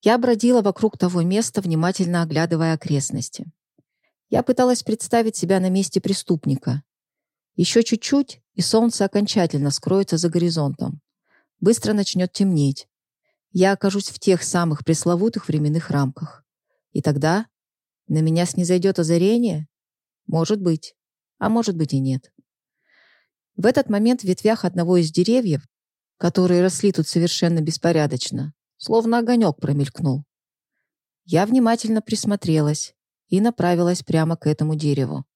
Я бродила вокруг того места, внимательно оглядывая окрестности. Я пыталась представить себя на месте преступника. Еще чуть-чуть, и солнце окончательно скроется за горизонтом. Быстро начнет темнеть. Я окажусь в тех самых пресловутых временных рамках. И тогда на меня снизойдет озарение? Может быть. А может быть и нет. В этот момент в ветвях одного из деревьев, которые росли тут совершенно беспорядочно, словно огонек промелькнул. Я внимательно присмотрелась и направилась прямо к этому дереву.